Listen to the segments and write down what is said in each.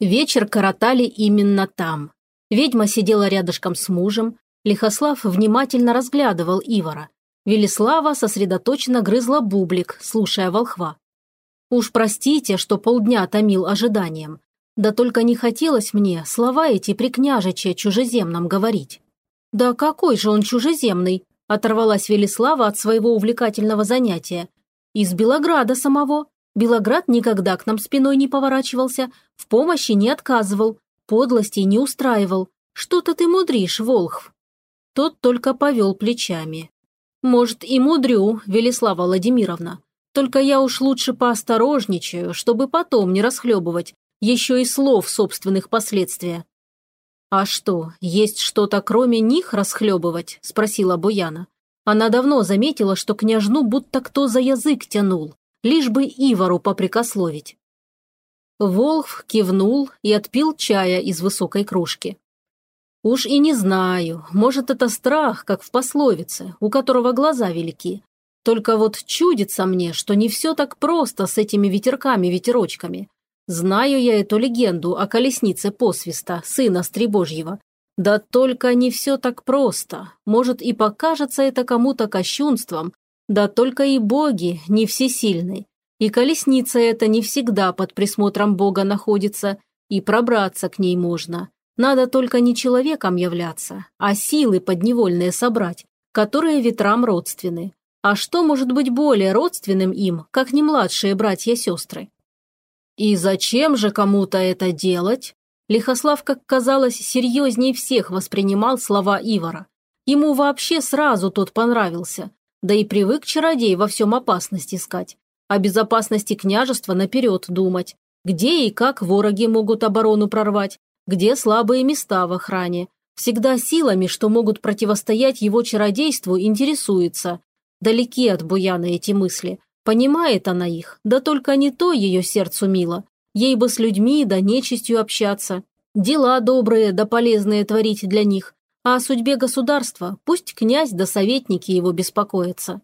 Вечер коротали именно там. Ведьма сидела рядышком с мужем, Лихослав внимательно разглядывал Ивара. Велислава сосредоточенно грызла бублик, слушая волхва. «Уж простите, что полдня томил ожиданием. Да только не хотелось мне слова эти при княжиче чужеземном говорить». «Да какой же он чужеземный?» – оторвалась Велислава от своего увлекательного занятия. «Из Белограда самого. Белоград никогда к нам спиной не поворачивался, в помощи не отказывал, подлостей не устраивал. Что-то ты мудришь, Волхв». Тот только повел плечами. «Может, и мудрю, Велислава Владимировна. Только я уж лучше поосторожничаю, чтобы потом не расхлебывать, еще и слов собственных последствия». «А что, есть что-то кроме них расхлебывать?» – спросила Буяна. Она давно заметила, что княжну будто кто за язык тянул лишь бы Ивару попрекословить. Волх кивнул и отпил чая из высокой кружки. Уж и не знаю, может, это страх, как в пословице, у которого глаза велики. Только вот чудится мне, что не все так просто с этими ветерками-ветерочками. Знаю я эту легенду о колеснице посвиста, сына Стребожьего. Да только не все так просто. Может, и покажется это кому-то кощунством, да только и боги не всесильны. И колесница эта не всегда под присмотром бога находится, и пробраться к ней можно. Надо только не человеком являться, а силы подневольные собрать, которые ветрам родственны. А что может быть более родственным им, как не младшие братья-сестры? И зачем же кому-то это делать? Лихослав, как казалось, серьезнее всех воспринимал слова Ивара. Ему вообще сразу тот понравился, да и привык чародей во всем опасность искать. О безопасности княжества наперед думать. Где и как вороги могут оборону прорвать, где слабые места в охране. Всегда силами, что могут противостоять его чародейству, интересуется. Далеки от Буяна эти мысли. Понимает она их, да только не то ее сердцу мило. Ей бы с людьми да нечистью общаться. Дела добрые да полезные творить для них, а о судьбе государства пусть князь да советники его беспокоятся.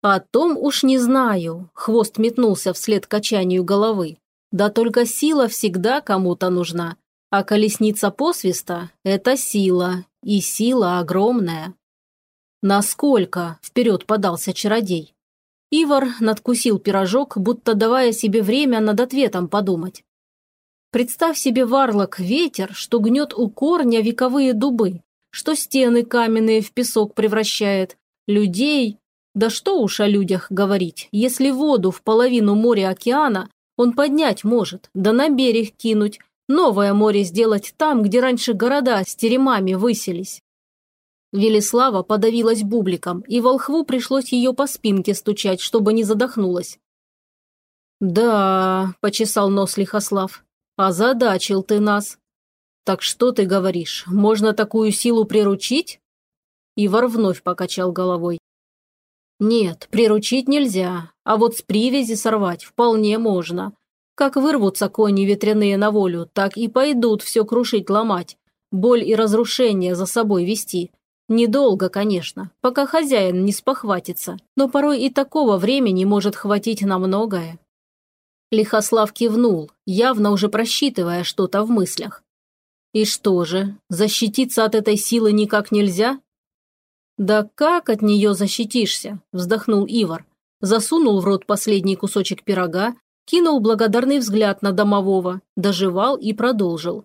О том уж не знаю, хвост метнулся вслед качанию головы. Да только сила всегда кому-то нужна, а колесница посвиста – это сила, и сила огромная. Насколько вперед подался чародей? Ивар надкусил пирожок, будто давая себе время над ответом подумать. Представь себе варлок ветер, что гнет у корня вековые дубы, что стены каменные в песок превращает, людей... Да что уж о людях говорить, если воду в половину моря-океана он поднять может, да на берег кинуть, новое море сделать там, где раньше города с теремами выселись. Велислава подавилась бубликом, и волхву пришлось ее по спинке стучать, чтобы не задохнулась. «Да», – почесал нос Лихослав, – «озадачил ты нас. «Так что ты говоришь, можно такую силу приручить?» Ивар вновь покачал головой. «Нет, приручить нельзя, а вот с привязи сорвать вполне можно. Как вырвутся кони ветряные на волю, так и пойдут все крушить ломать, боль и разрушение за собой вести. Недолго, конечно, пока хозяин не спохватится, но порой и такого времени может хватить на многое». Лихослав кивнул, явно уже просчитывая что-то в мыслях. И что же, защититься от этой силы никак нельзя? Да как от нее защитишься? Вздохнул Ивар. Засунул в рот последний кусочек пирога, кинул благодарный взгляд на домового, доживал и продолжил.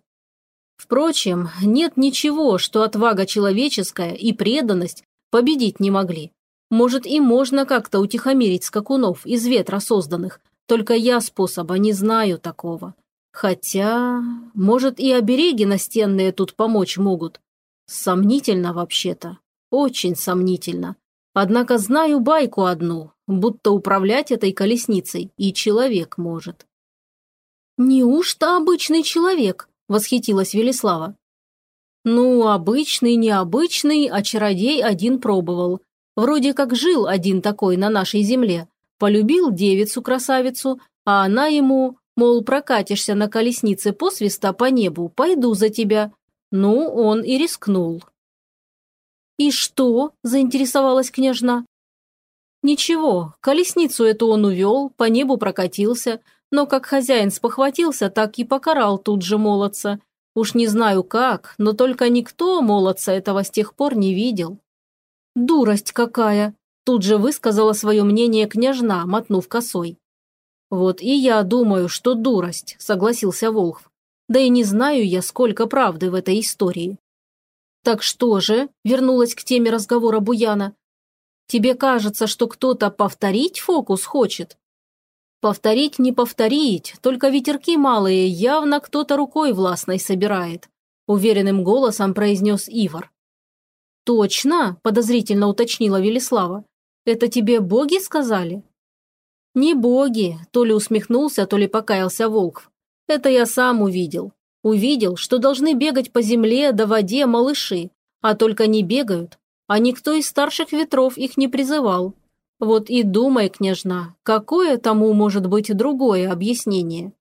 Впрочем, нет ничего, что отвага человеческая и преданность победить не могли. Может, и можно как-то утихомирить скакунов из ветра созданных, только я способа не знаю такого. Хотя, может, и обереги настенные тут помочь могут. Сомнительно вообще-то. Очень сомнительно. Однако знаю байку одну, будто управлять этой колесницей и человек может. «Неужто обычный человек?» – восхитилась Велислава. «Ну, обычный, необычный, а чародей один пробовал. Вроде как жил один такой на нашей земле. Полюбил девицу-красавицу, а она ему Мол, прокатишься на колеснице по свиста по небу, пойду за тебя. Ну, он и рискнул. «И что?» – заинтересовалась княжна. «Ничего, колесницу эту он увел, по небу прокатился, но как хозяин спохватился, так и покарал тут же молодца. Уж не знаю как, но только никто молодца этого с тех пор не видел. «Дурость какая!» – тут же высказала свое мнение княжна, мотнув косой. «Вот и я думаю, что дурость», – согласился Волхв. «Да и не знаю я, сколько правды в этой истории». «Так что же?» – вернулась к теме разговора Буяна. «Тебе кажется, что кто-то повторить фокус хочет?» Повторить не повторить, только ветерки малые явно кто-то рукой властной собирает, уверенным голосом произнес Ивар. Точно, подозрительно уточнила Велислава. Это тебе боги сказали? Не боги, то ли усмехнулся, то ли покаялся Волкв. Это я сам увидел. Увидел, что должны бегать по земле до воде малыши, а только не бегают, а никто из старших ветров их не призывал. Вот и думай, княжна, какое тому может быть другое объяснение?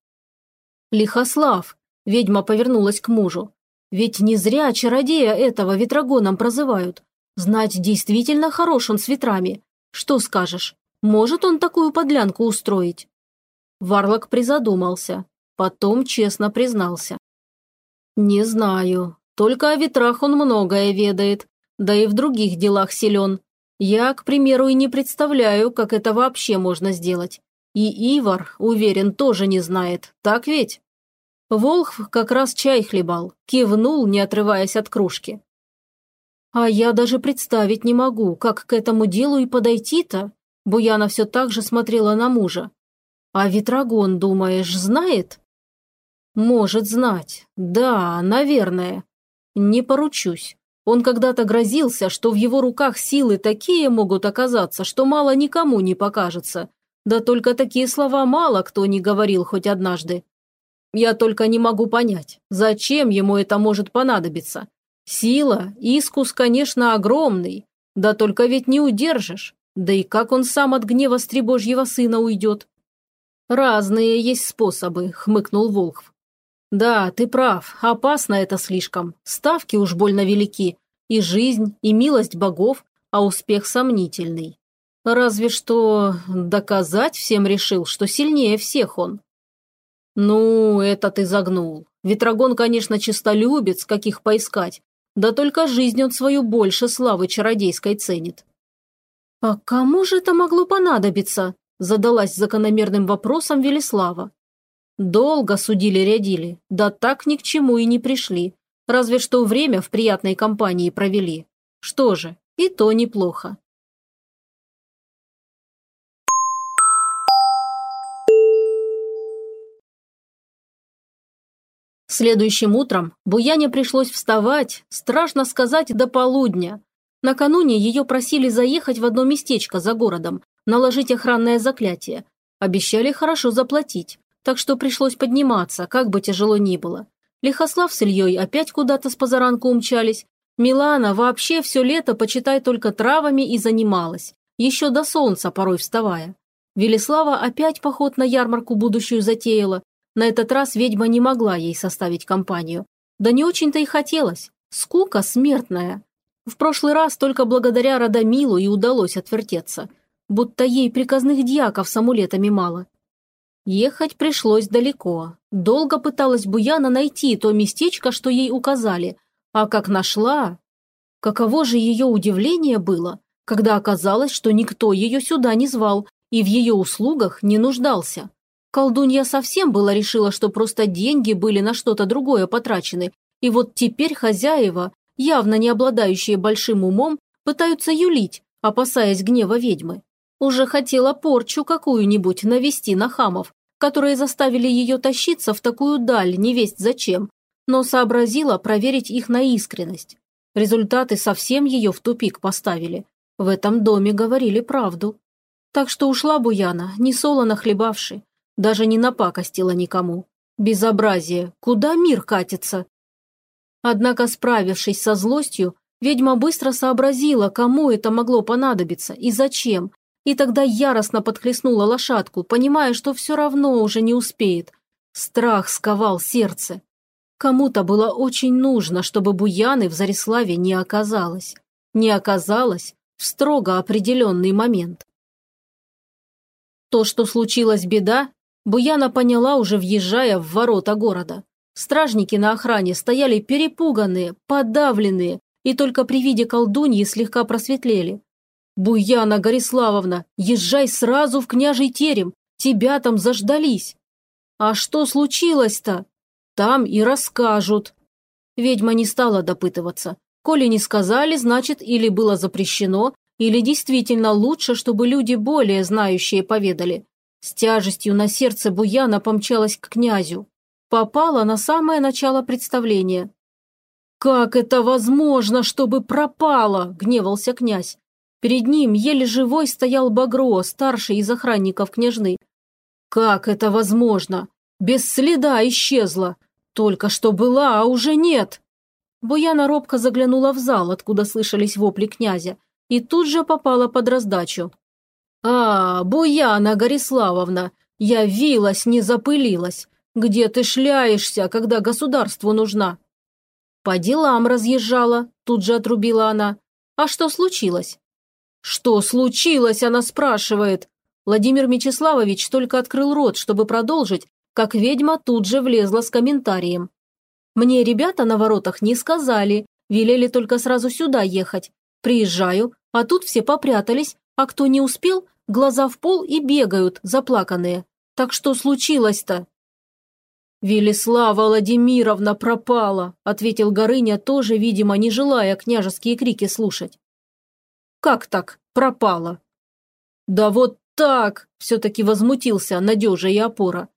Лихослав, ведьма повернулась к мужу, ведь не зря чародея этого ветрогоном прозывают. Знать действительно хорош он с ветрами. Что скажешь, может он такую подлянку устроить? Варлок призадумался, потом честно признался. «Не знаю. Только о ветрах он многое ведает, да и в других делах силен. Я, к примеру, и не представляю, как это вообще можно сделать. И Ивар, уверен, тоже не знает, так ведь? Волхв как раз чай хлебал, кивнул, не отрываясь от кружки. А я даже представить не могу, как к этому делу и подойти-то. Буяна все так же смотрела на мужа. А Ветрогон, думаешь, знает? Может знать. Да, наверное. Не поручусь. Он когда-то грозился, что в его руках силы такие могут оказаться, что мало никому не покажется. Да только такие слова мало кто не говорил хоть однажды. Я только не могу понять, зачем ему это может понадобиться. Сила, искус, конечно, огромный, да только ведь не удержишь. Да и как он сам от гнева стребожьего сына уйдет? Разные есть способы, хмыкнул Волхв. «Да, ты прав, опасно это слишком. Ставки уж больно велики. И жизнь, и милость богов, а успех сомнительный. Разве что доказать всем решил, что сильнее всех он». «Ну, это ты загнул. Ветрогон, конечно, чистолюбец, каких поискать. Да только жизнь он свою больше славы чародейской ценит». «А кому же это могло понадобиться?» задалась закономерным вопросом Велислава. Долго судили-рядили, да так ни к чему и не пришли. Разве что время в приятной компании провели. Что же, и то неплохо. Следующим утром Буяне пришлось вставать, страшно сказать, до полудня. Накануне ее просили заехать в одно местечко за городом, наложить охранное заклятие. Обещали хорошо заплатить так что пришлось подниматься, как бы тяжело ни было. Лихослав с Ильей опять куда-то с позаранку умчались. Милана вообще все лето, почитай, только травами и занималась, еще до солнца порой вставая. Велислава опять поход на ярмарку будущую затеяла. На этот раз ведьма не могла ей составить компанию. Да не очень-то и хотелось. Скука смертная. В прошлый раз только благодаря Радомилу и удалось отвертеться. Будто ей приказных дьяков с амулетами мало. Ехать пришлось далеко. Долго пыталась Буяна найти то местечко, что ей указали. А как нашла... Каково же ее удивление было, когда оказалось, что никто ее сюда не звал и в ее услугах не нуждался. Колдунья совсем было решила, что просто деньги были на что-то другое потрачены, и вот теперь хозяева, явно не обладающие большим умом, пытаются юлить, опасаясь гнева ведьмы. Уже хотела порчу какую-нибудь навести на хамов, которые заставили ее тащиться в такую даль, невесть зачем, но сообразила проверить их на искренность. Результаты совсем ее в тупик поставили. В этом доме говорили правду. Так что ушла Буяна, не солоно хлебавши, даже не напакостила никому. Безобразие, куда мир катится? Однако, справившись со злостью, ведьма быстро сообразила, кому это могло понадобиться и зачем, и тогда яростно подхлестнула лошадку, понимая, что все равно уже не успеет. Страх сковал сердце. Кому-то было очень нужно, чтобы Буяны в Зариславе не оказалось. Не оказалось в строго определенный момент. То, что случилась беда, Буяна поняла, уже въезжая в ворота города. Стражники на охране стояли перепуганные, подавленные, и только при виде колдуньи слегка просветлели. «Буяна Гориславовна, езжай сразу в княжий терем, тебя там заждались». «А что случилось-то?» «Там и расскажут». Ведьма не стала допытываться. Коли не сказали, значит, или было запрещено, или действительно лучше, чтобы люди более знающие поведали. С тяжестью на сердце Буяна помчалась к князю. Попала на самое начало представления. «Как это возможно, чтобы пропала?» – гневался князь. Перед ним еле живой стоял Багро, старший из охранников княжны. «Как это возможно? Без следа исчезла. Только что была, а уже нет!» Буяна робко заглянула в зал, откуда слышались вопли князя, и тут же попала под раздачу. «А, Буяна Гориславовна, явилась, не запылилась. Где ты шляешься, когда государству нужна?» «По делам разъезжала», – тут же отрубила она. «А что случилось?» «Что случилось?» – она спрашивает. Владимир Мечиславович только открыл рот, чтобы продолжить, как ведьма тут же влезла с комментарием. «Мне ребята на воротах не сказали, велели только сразу сюда ехать. Приезжаю, а тут все попрятались, а кто не успел, глаза в пол и бегают, заплаканные. Так что случилось-то?» «Велислава Владимировна пропала», – ответил Горыня, тоже, видимо, не желая княжеские крики слушать. «Как так пропала?» «Да вот так!» – все-таки возмутился надежа и опора.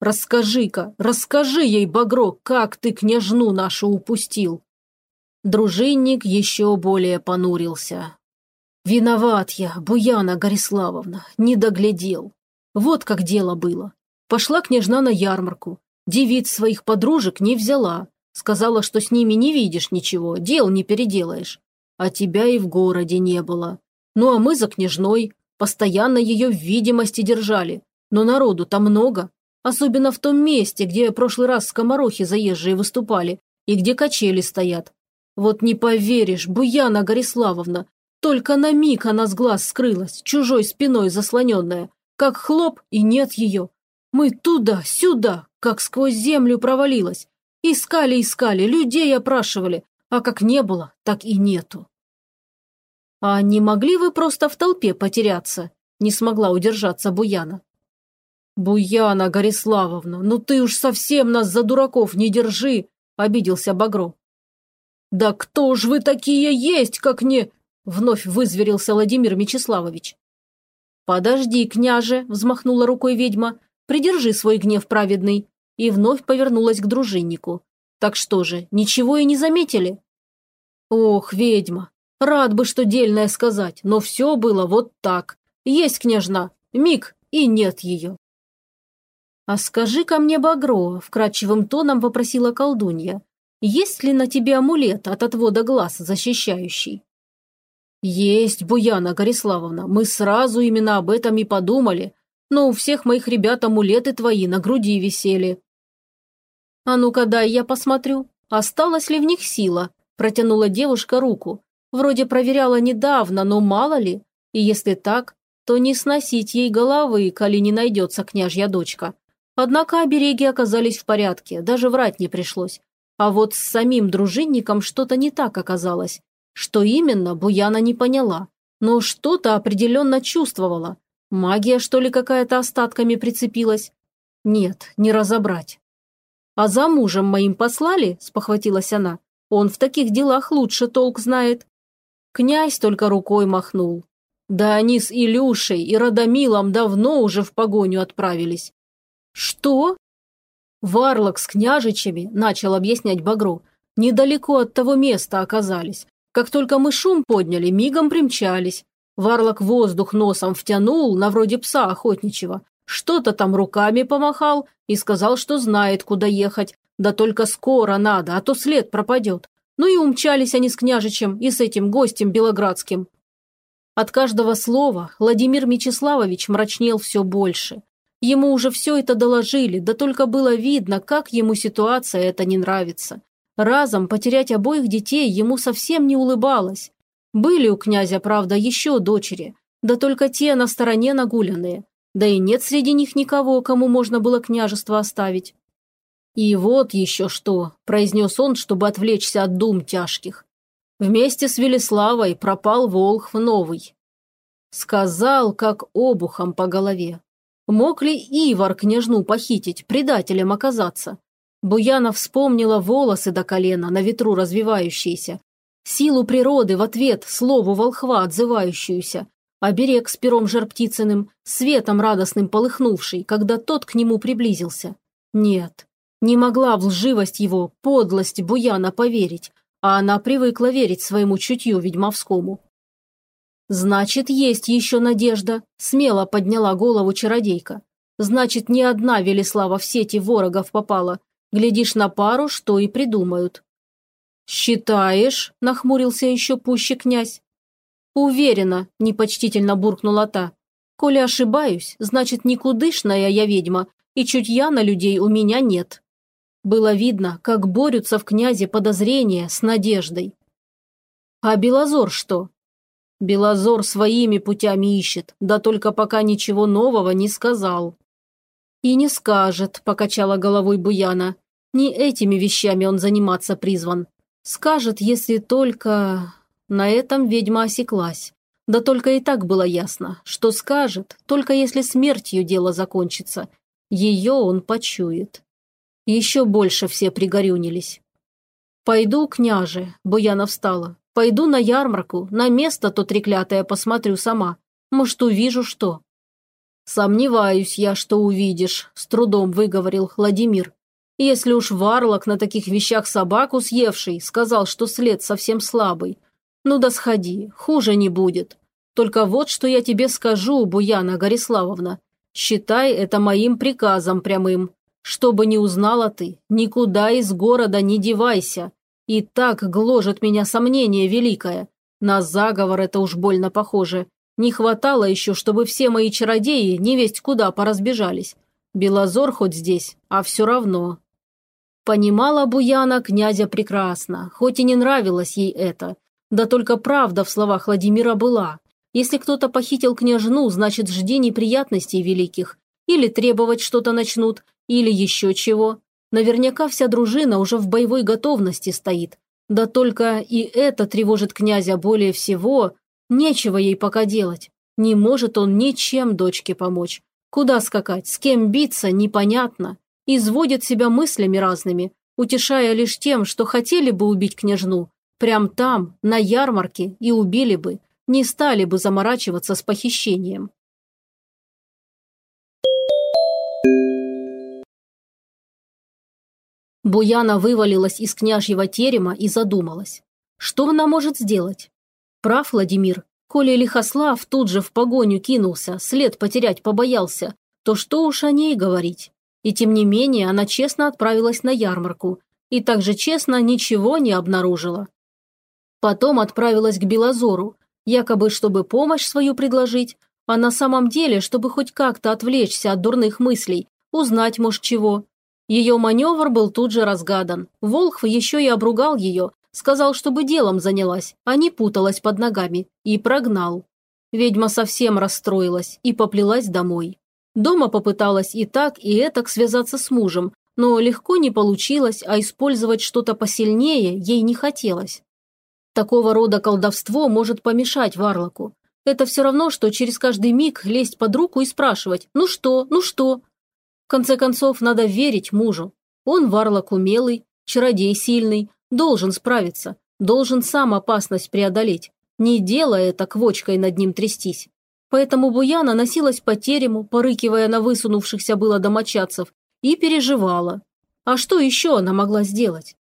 «Расскажи-ка, расскажи ей, Багро, как ты княжну нашу упустил!» Дружинник еще более понурился. «Виноват я, Буяна Гориславовна, не доглядел. Вот как дело было. Пошла княжна на ярмарку. Девиц своих подружек не взяла. Сказала, что с ними не видишь ничего, дел не переделаешь. А тебя и в городе не было. Ну а мы за княжной. Постоянно ее в видимости держали. Но народу там много. Особенно в том месте, где прошлый раз скоморохи заезжие выступали и где качели стоят. Вот не поверишь, Буяна Гориславовна, только на миг она с глаз скрылась, чужой спиной заслоненная. Как хлоп, и нет ее. Мы туда, сюда, как сквозь землю провалилась. Искали, искали, людей опрашивали, а как не было, так и нету. А не могли вы просто в толпе потеряться? Не смогла удержаться Буяна. Буяна Гориславовна, ну ты уж совсем нас за дураков не держи, обиделся Багро. Да кто ж вы такие есть, как не... Вновь вызверился Владимир Мечиславович. «Подожди, княже!» – взмахнула рукой ведьма. «Придержи свой гнев праведный!» И вновь повернулась к дружиннику. «Так что же, ничего и не заметили?» «Ох, ведьма! Рад бы, что дельное сказать, но все было вот так. Есть княжна, миг, и нет ее!» «А скажи ко мне, Багро!» – вкрадчивым тоном попросила колдунья. «Есть ли на тебе амулет от отвода глаз защищающий?» «Есть, Буяна Гориславовна, мы сразу именно об этом и подумали, но у всех моих ребят амулеты твои на груди висели». «А ну-ка дай я посмотрю, осталась ли в них сила?» Протянула девушка руку. Вроде проверяла недавно, но мало ли. И если так, то не сносить ей головы, коли не найдется княжья дочка. Однако обереги оказались в порядке, даже врать не пришлось. А вот с самим дружинником что-то не так оказалось. Что именно, Буяна не поняла, но что-то определенно чувствовала. Магия, что ли, какая-то остатками прицепилась? Нет, не разобрать. «А за мужем моим послали?» – спохватилась она. «Он в таких делах лучше толк знает». Князь только рукой махнул. Да они с Илюшей и Радомилом давно уже в погоню отправились. «Что?» Варлок с княжичами, начал объяснять Багро, недалеко от того места оказались. Как только мы шум подняли, мигом примчались. Варлок воздух носом втянул, на вроде пса охотничьего. Что-то там руками помахал и сказал, что знает, куда ехать. Да только скоро надо, а то след пропадет. Ну и умчались они с княжичем и с этим гостем белоградским. От каждого слова Владимир Мечиславович мрачнел все больше. Ему уже все это доложили, да только было видно, как ему ситуация эта не нравится. Разом потерять обоих детей ему совсем не улыбалось. Были у князя, правда, еще дочери, да только те на стороне нагуленные. да и нет среди них никого, кому можно было княжество оставить. «И вот еще что», – произнес он, чтобы отвлечься от дум тяжких. Вместе с Велеславой пропал Волхв Новый. Сказал, как обухом по голове. Мог ли Ивар княжну похитить, предателем оказаться? Буяна вспомнила волосы до колена, на ветру развивающиеся, силу природы в ответ слову волхва отзывающуюся, оберег с пером жарптицыным, светом радостным полыхнувший, когда тот к нему приблизился. Нет, не могла в лживость его, подлость Буяна поверить, а она привыкла верить своему чутью ведьмовскому. «Значит, есть еще надежда», – смело подняла голову чародейка. «Значит, не одна Велеслава в сети ворогов попала. Глядишь на пару, что и придумают». «Считаешь?» – нахмурился еще пуще князь. «Уверена», – непочтительно буркнула та. «Коли ошибаюсь, значит, никудышная я ведьма, и чутья на людей у меня нет». Было видно, как борются в князе подозрения с надеждой. «А Белозор что?» «Белозор своими путями ищет, да только пока ничего нового не сказал». «И не скажет», – покачала головой Буяна. «Не этими вещами он заниматься призван. Скажет, если только...» На этом ведьма осеклась. Да только и так было ясно, что скажет, только если смертью дело закончится. Ее он почует. Еще больше все пригорюнились. «Пойду, княже», – Буяна встала. «Пойду на ярмарку, на место то треклятое посмотрю сама. Может, увижу что». «Сомневаюсь я, что увидишь», – с трудом выговорил Владимир. «Если уж Варлок на таких вещах собаку съевший сказал, что след совсем слабый, ну да сходи, хуже не будет. Только вот что я тебе скажу, Буяна Гориславовна. Считай это моим приказом прямым. Чтобы не узнала ты, никуда из города не девайся. И так гложет меня сомнение великое. На заговор это уж больно похоже. Не хватало еще, чтобы все мои чародеи невесть куда поразбежались. Белозор хоть здесь, а все равно. Понимала Буяна князя прекрасно, хоть и не нравилось ей это – да только правда в словах Владимира была. Если кто-то похитил княжну, значит, жди неприятностей великих. Или требовать что-то начнут, или еще чего. Наверняка вся дружина уже в боевой готовности стоит. Да только и это тревожит князя более всего. Нечего ей пока делать. Не может он ничем дочке помочь. Куда скакать, с кем биться, непонятно. Изводит себя мыслями разными, утешая лишь тем, что хотели бы убить княжну, Прям там, на ярмарке, и убили бы, не стали бы заморачиваться с похищением. Буяна вывалилась из княжьего терема и задумалась. Что она может сделать? Прав Владимир. Коли Лихослав тут же в погоню кинулся, след потерять побоялся, то что уж о ней говорить. И тем не менее она честно отправилась на ярмарку и также честно ничего не обнаружила. Потом отправилась к Белозору, якобы чтобы помощь свою предложить, а на самом деле, чтобы хоть как-то отвлечься от дурных мыслей, узнать, может, чего. Ее маневр был тут же разгадан. Волхв еще и обругал ее, сказал, чтобы делом занялась, а не путалась под ногами, и прогнал. Ведьма совсем расстроилась и поплелась домой. Дома попыталась и так, и этак связаться с мужем, но легко не получилось, а использовать что-то посильнее ей не хотелось. Такого рода колдовство может помешать Варлоку. Это все равно, что через каждый миг лезть под руку и спрашивать «Ну что? Ну что?». В конце концов, надо верить мужу. Он Варлок умелый, чародей сильный, должен справиться, должен сам опасность преодолеть, не делая это квочкой над ним трястись. Поэтому Буяна носилась по терему, порыкивая на высунувшихся было домочадцев, и переживала. А что еще она могла сделать?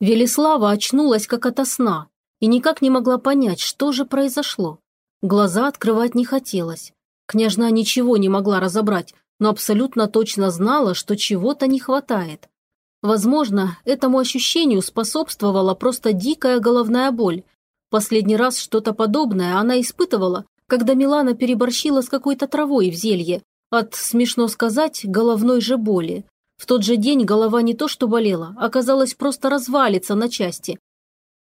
Велислава очнулась как ото сна и никак не могла понять, что же произошло. Глаза открывать не хотелось. Княжна ничего не могла разобрать, но абсолютно точно знала, что чего-то не хватает. Возможно, этому ощущению способствовала просто дикая головная боль. Последний раз что-то подобное она испытывала, когда Милана переборщила с какой-то травой в зелье, от, смешно сказать, головной же боли. В тот же день голова не то что болела, оказалось просто развалится на части.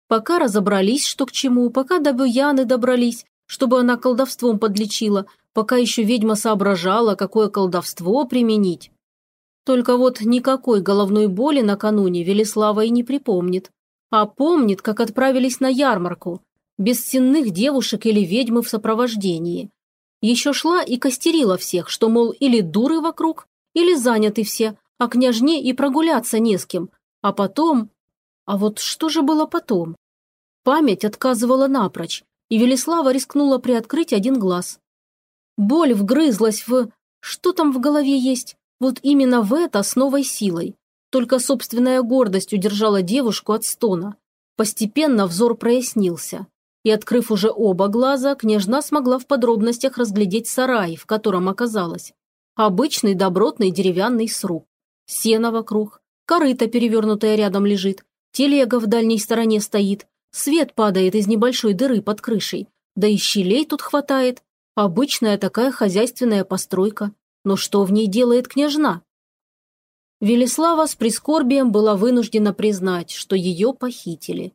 Пока разобрались, что к чему, пока до Буяны добрались, чтобы она колдовством подлечила, пока еще ведьма соображала, какое колдовство применить. Только вот никакой головной боли накануне Велислава и не припомнит. А помнит, как отправились на ярмарку, без сенных девушек или ведьмы в сопровождении. Еще шла и костерила всех, что, мол, или дуры вокруг, или заняты все, а княжне и прогуляться не с кем. А потом... А вот что же было потом? Память отказывала напрочь, и Велислава рискнула приоткрыть один глаз. Боль вгрызлась в... Что там в голове есть? Вот именно в это с новой силой. Только собственная гордость удержала девушку от стона. Постепенно взор прояснился. И, открыв уже оба глаза, княжна смогла в подробностях разглядеть сарай, в котором оказалась. Обычный добротный деревянный сруб. Сено вокруг, корыто перевернутое рядом лежит, телега в дальней стороне стоит, свет падает из небольшой дыры под крышей, да и щелей тут хватает. Обычная такая хозяйственная постройка. Но что в ней делает княжна? Велислава с прискорбием была вынуждена признать, что ее похитили.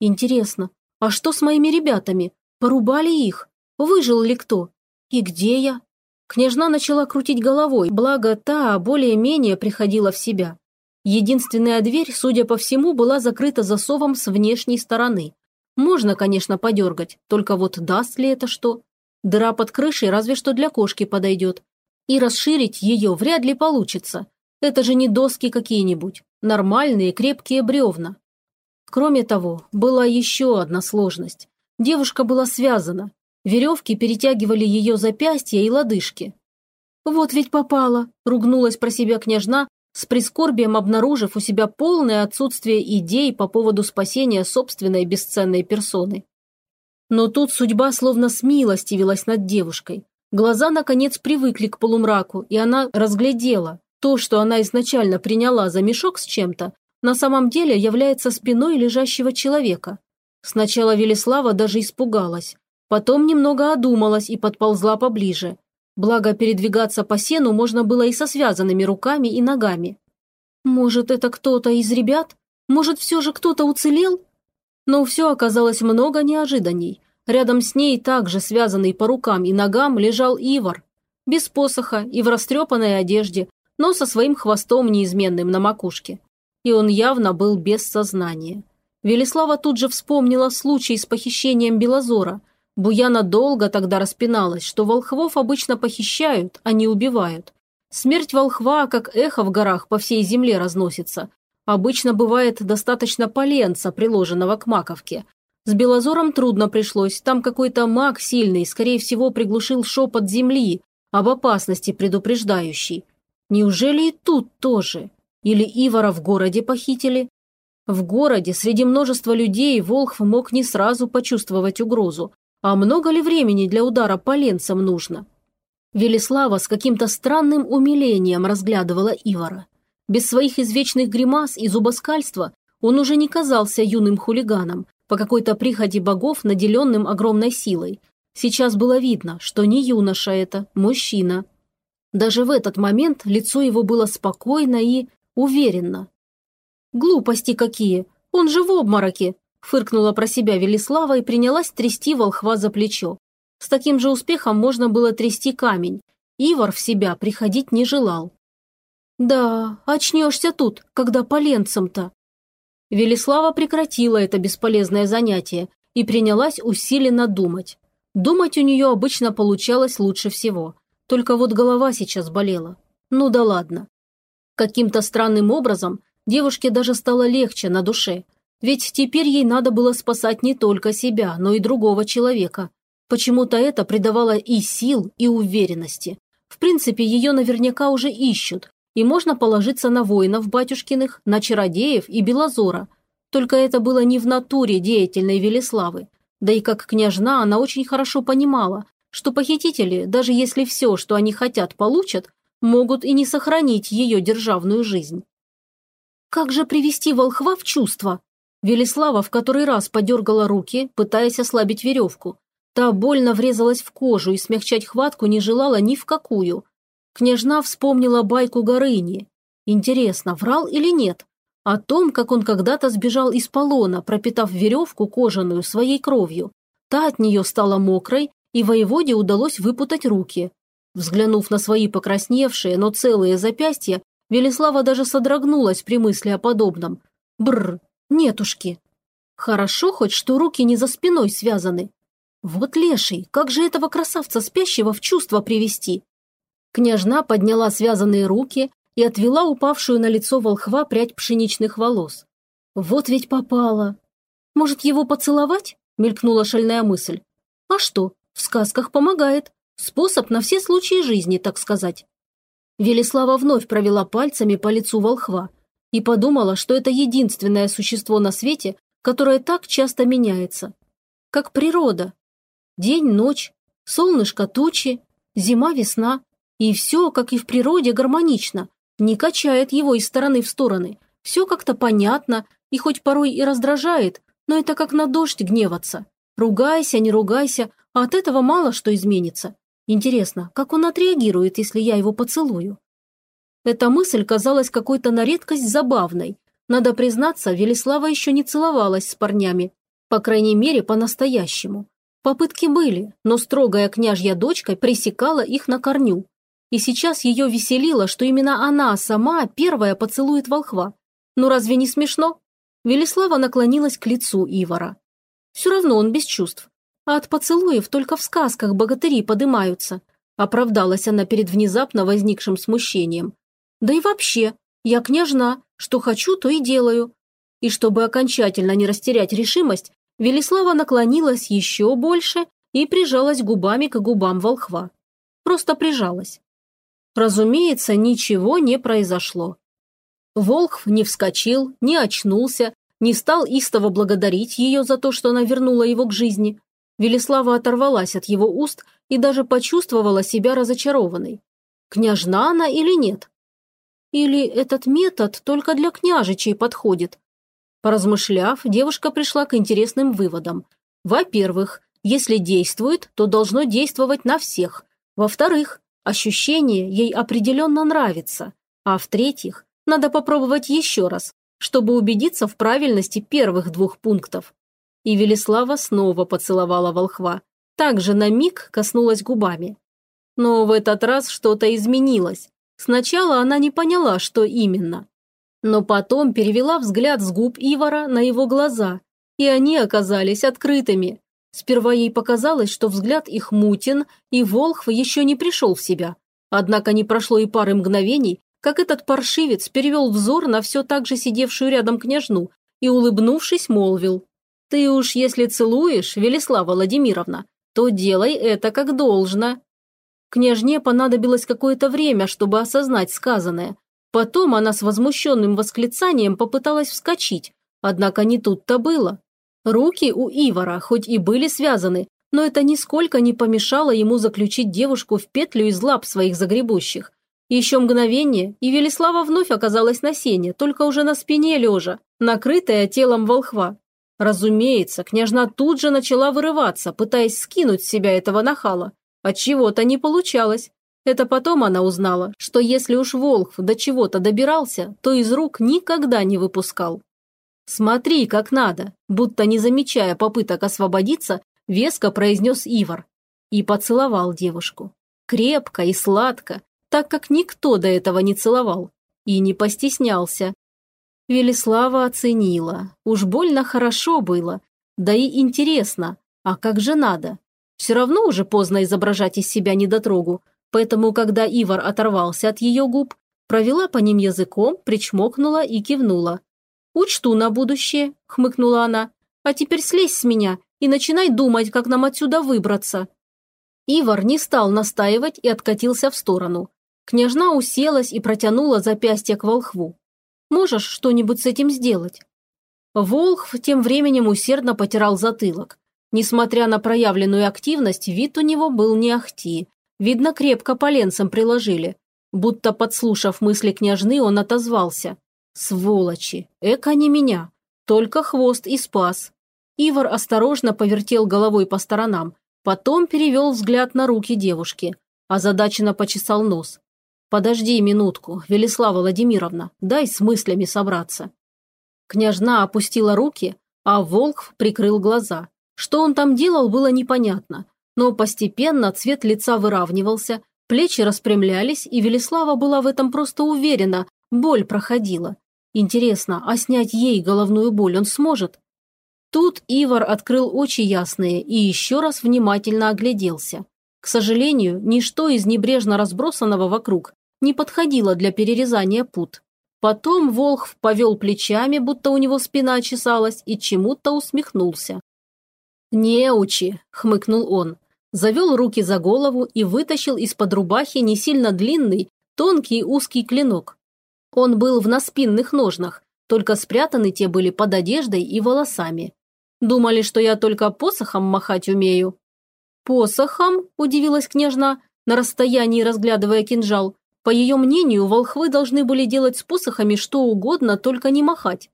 Интересно, а что с моими ребятами? Порубали их? Выжил ли кто? И где я? Княжна начала крутить головой, благо та более-менее приходила в себя. Единственная дверь, судя по всему, была закрыта засовом с внешней стороны. Можно, конечно, подергать, только вот даст ли это что? Дыра под крышей разве что для кошки подойдет, и расширить ее вряд ли получится. Это же не доски какие-нибудь, нормальные крепкие бревна. Кроме того, была еще одна сложность. Девушка была связана. Веревки перетягивали ее запястья и лодыжки. «Вот ведь попала», – ругнулась про себя княжна, с прискорбием обнаружив у себя полное отсутствие идей по поводу спасения собственной бесценной персоны. Но тут судьба словно смилостивилась над девушкой. Глаза, наконец, привыкли к полумраку, и она разглядела. То, что она изначально приняла за мешок с чем-то, на самом деле является спиной лежащего человека. Сначала Велеслава даже испугалась, потом немного одумалась и подползла поближе. Благо, передвигаться по сену можно было и со связанными руками и ногами. Может, это кто-то из ребят? Может, все же кто-то уцелел? Но все оказалось много неожиданней. Рядом с ней, также связанный по рукам и ногам, лежал Ивар. Без посоха и в растрепанной одежде, но со своим хвостом неизменным на макушке. И он явно был без сознания. Велислава тут же вспомнила случай с похищением Белозора. Буяна долго тогда распиналась, что волхвов обычно похищают, а не убивают. Смерть волхва, как эхо в горах, по всей земле разносится. Обычно бывает достаточно поленца, приложенного к маковке, с Белозором трудно пришлось, там какой-то маг сильный, скорее всего, приглушил шепот земли, об опасности предупреждающий. Неужели и тут тоже? Или Ивара в городе похитили? В городе среди множества людей Волхв мог не сразу почувствовать угрозу. А много ли времени для удара по ленцам нужно? Велислава с каким-то странным умилением разглядывала Ивара. Без своих извечных гримас и зубоскальства он уже не казался юным хулиганом, по какой-то приходе богов, наделенным огромной силой. Сейчас было видно, что не юноша это, мужчина. Даже в этот момент лицо его было спокойно и уверенно. «Глупости какие! Он же в обмороке!» фыркнула про себя Велислава и принялась трясти волхва за плечо. С таким же успехом можно было трясти камень. Ивар в себя приходить не желал. «Да, очнешься тут, когда поленцем-то», Велислава прекратила это бесполезное занятие и принялась усиленно думать. Думать у нее обычно получалось лучше всего. Только вот голова сейчас болела. Ну да ладно. Каким-то странным образом девушке даже стало легче на душе. Ведь теперь ей надо было спасать не только себя, но и другого человека. Почему-то это придавало и сил, и уверенности. В принципе, ее наверняка уже ищут, и можно положиться на воинов батюшкиных, на чародеев и Белозора. Только это было не в натуре деятельной Велеславы. Да и как княжна она очень хорошо понимала, что похитители, даже если все, что они хотят, получат, могут и не сохранить ее державную жизнь. Как же привести волхва в чувство? Велеслава в который раз подергала руки, пытаясь ослабить веревку. Та больно врезалась в кожу и смягчать хватку не желала ни в какую. Княжна вспомнила байку Горыни. Интересно, врал или нет? о том, как он когда-то сбежал из полона, пропитав веревку кожаную своей кровью. Та от нее стала мокрой, и воеводе удалось выпутать руки. Взглянув на свои покрасневшие, но целые запястья, Велеслава даже содрогнулась при мысли о подобном. Бррр, нетушки. Хорошо хоть, что руки не за спиной связаны. Вот леший, как же этого красавца спящего в чувство привести? Княжна подняла связанные руки и отвела упавшую на лицо волхва прядь пшеничных волос. Вот ведь попала. Может, его поцеловать? Мелькнула шальная мысль. А что, в сказках помогает. Способ на все случаи жизни, так сказать. Велеслава вновь провела пальцами по лицу волхва и подумала, что это единственное существо на свете, которое так часто меняется. Как природа. День-ночь, солнышко-тучи, зима-весна. И все, как и в природе, гармонично, не качает его из стороны в стороны. Все как-то понятно и хоть порой и раздражает, но это как на дождь гневаться. Ругайся, не ругайся, а от этого мало что изменится. Интересно, как он отреагирует, если я его поцелую? Эта мысль казалась какой-то на редкость забавной. Надо признаться, Велислава еще не целовалась с парнями. По крайней мере, по-настоящему. Попытки были, но строгая княжья дочка пресекала их на корню. И сейчас ее веселило, что именно она сама первая поцелует волхва. Ну разве не смешно? Велислава наклонилась к лицу Ивара. Все равно он без чувств а от поцелуев только в сказках богатыри подымаются», оправдалась она перед внезапно возникшим смущением. «Да и вообще, я княжна, что хочу, то и делаю». И чтобы окончательно не растерять решимость, Велислава наклонилась еще больше и прижалась губами к губам волхва. Просто прижалась. Разумеется, ничего не произошло. Волхв не вскочил, не очнулся, не стал истово благодарить ее за то, что она вернула его к жизни. Велислава оторвалась от его уст и даже почувствовала себя разочарованной. Княжна она или нет? Или этот метод только для княжичей подходит? Поразмышляв, девушка пришла к интересным выводам. Во-первых, если действует, то должно действовать на всех. Во-вторых, ощущение ей определенно нравится. А в-третьих, надо попробовать еще раз, чтобы убедиться в правильности первых двух пунктов. И Велислава снова поцеловала волхва. Также на миг коснулась губами. Но в этот раз что-то изменилось. Сначала она не поняла, что именно. Но потом перевела взгляд с губ Ивара на его глаза, и они оказались открытыми. Сперва ей показалось, что взгляд их мутен, и Волхв еще не пришел в себя. Однако не прошло и пары мгновений, как этот паршивец перевел взор на все так же сидевшую рядом княжну и, улыбнувшись, молвил. Ты уж если целуешь, Велислава Владимировна, то делай это как должно. Княжне понадобилось какое-то время, чтобы осознать сказанное. Потом она с возмущенным восклицанием попыталась вскочить, однако не тут-то было. Руки у Ивара хоть и были связаны, но это нисколько не помешало ему заключить девушку в петлю из лап своих загребущих. Еще мгновение, и Велислава вновь оказалась на сене, только уже на спине лежа, накрытая телом волхва. Разумеется, княжна тут же начала вырываться, пытаясь скинуть с себя этого нахала. От чего-то не получалось. Это потом она узнала, что если уж Волхв до чего-то добирался, то из рук никогда не выпускал. «Смотри, как надо», будто не замечая попыток освободиться, веско произнес Ивар и поцеловал девушку. Крепко и сладко, так как никто до этого не целовал. И не постеснялся. Велислава оценила. Уж больно хорошо было. Да и интересно. А как же надо? Все равно уже поздно изображать из себя недотрогу. Поэтому, когда Ивар оторвался от ее губ, провела по ним языком, причмокнула и кивнула. «Учту на будущее», – хмыкнула она. «А теперь слезь с меня и начинай думать, как нам отсюда выбраться». Ивар не стал настаивать и откатился в сторону. Княжна уселась и протянула запястье к волхву. Можешь что-нибудь с этим сделать?» Волхв тем временем усердно потирал затылок. Несмотря на проявленную активность, вид у него был не ахти. Видно, крепко поленцем приложили. Будто подслушав мысли княжны, он отозвался. «Сволочи! Эка не меня! Только хвост и спас!» Ивар осторожно повертел головой по сторонам, потом перевел взгляд на руки девушки, озадаченно почесал нос. «Подожди минутку, Велислава Владимировна, дай с мыслями собраться». Княжна опустила руки, а Волхв прикрыл глаза. Что он там делал, было непонятно, но постепенно цвет лица выравнивался, плечи распрямлялись, и Велислава была в этом просто уверена, боль проходила. Интересно, а снять ей головную боль он сможет? Тут Ивар открыл очи ясные и еще раз внимательно огляделся. К сожалению, ничто из небрежно разбросанного вокруг не подходило для перерезания пут. Потом Волхв повел плечами, будто у него спина чесалась, и чему-то усмехнулся. «Неучи!» – хмыкнул он. Завел руки за голову и вытащил из-под рубахи не сильно длинный, тонкий узкий клинок. Он был в наспинных ножнах, только спрятаны те были под одеждой и волосами. Думали, что я только посохом махать умею. «Посохом?» – удивилась княжна, на расстоянии разглядывая кинжал. По ее мнению, волхвы должны были делать с посохами что угодно, только не махать.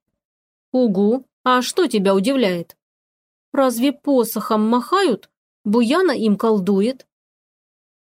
«Угу, а что тебя удивляет?» «Разве посохом махают? Буяна им колдует».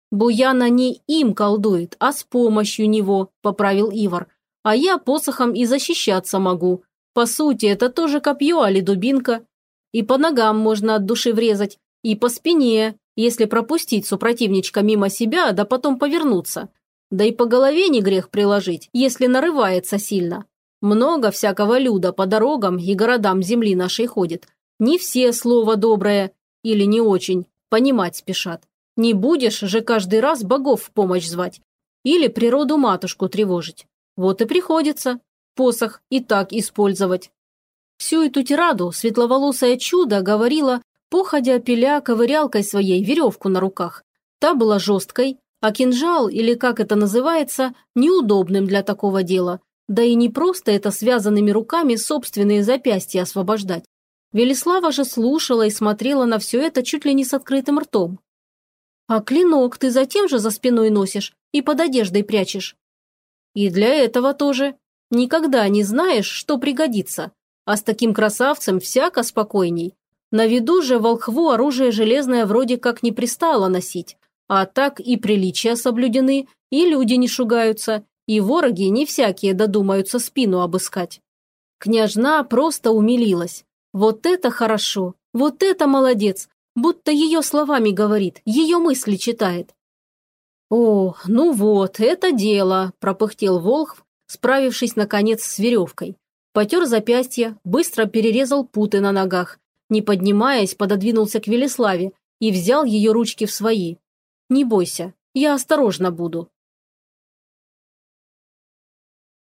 «Буяна не им колдует, а с помощью него», – поправил Ивар. «А я посохом и защищаться могу. По сути, это тоже копье, али дубинка. И по ногам можно от души врезать, и по спине, если пропустить супротивничка мимо себя, да потом повернуться. Да и по голове не грех приложить, если нарывается сильно. Много всякого люда по дорогам и городам земли нашей ходит. Не все слово доброе или не очень понимать спешат. Не будешь же каждый раз богов в помощь звать. Или природу-матушку тревожить. Вот и приходится. Посох и так использовать. Всю эту тираду светловолосое чудо говорила, походя пиля ковырялкой своей веревку на руках. Та была жесткой, а кинжал, или как это называется, неудобным для такого дела. Да и не просто это связанными руками собственные запястья освобождать. Велислава же слушала и смотрела на все это чуть ли не с открытым ртом. «А клинок ты затем же за спиной носишь и под одеждой прячешь?» «И для этого тоже. Никогда не знаешь, что пригодится. А с таким красавцем всяко спокойней. На виду же волхву оружие железное вроде как не пристало носить. А так и приличия соблюдены, и люди не шугаются, и вороги не всякие додумаются спину обыскать. Княжна просто умилилась. Вот это хорошо, вот это молодец, будто ее словами говорит, ее мысли читает. «О, ну вот, это дело», – пропыхтел Волхв, справившись, наконец, с веревкой. Потер запястье, быстро перерезал путы на ногах, не поднимаясь, пододвинулся к Велеславе и взял ее ручки в свои. «Не бойся, я осторожно буду».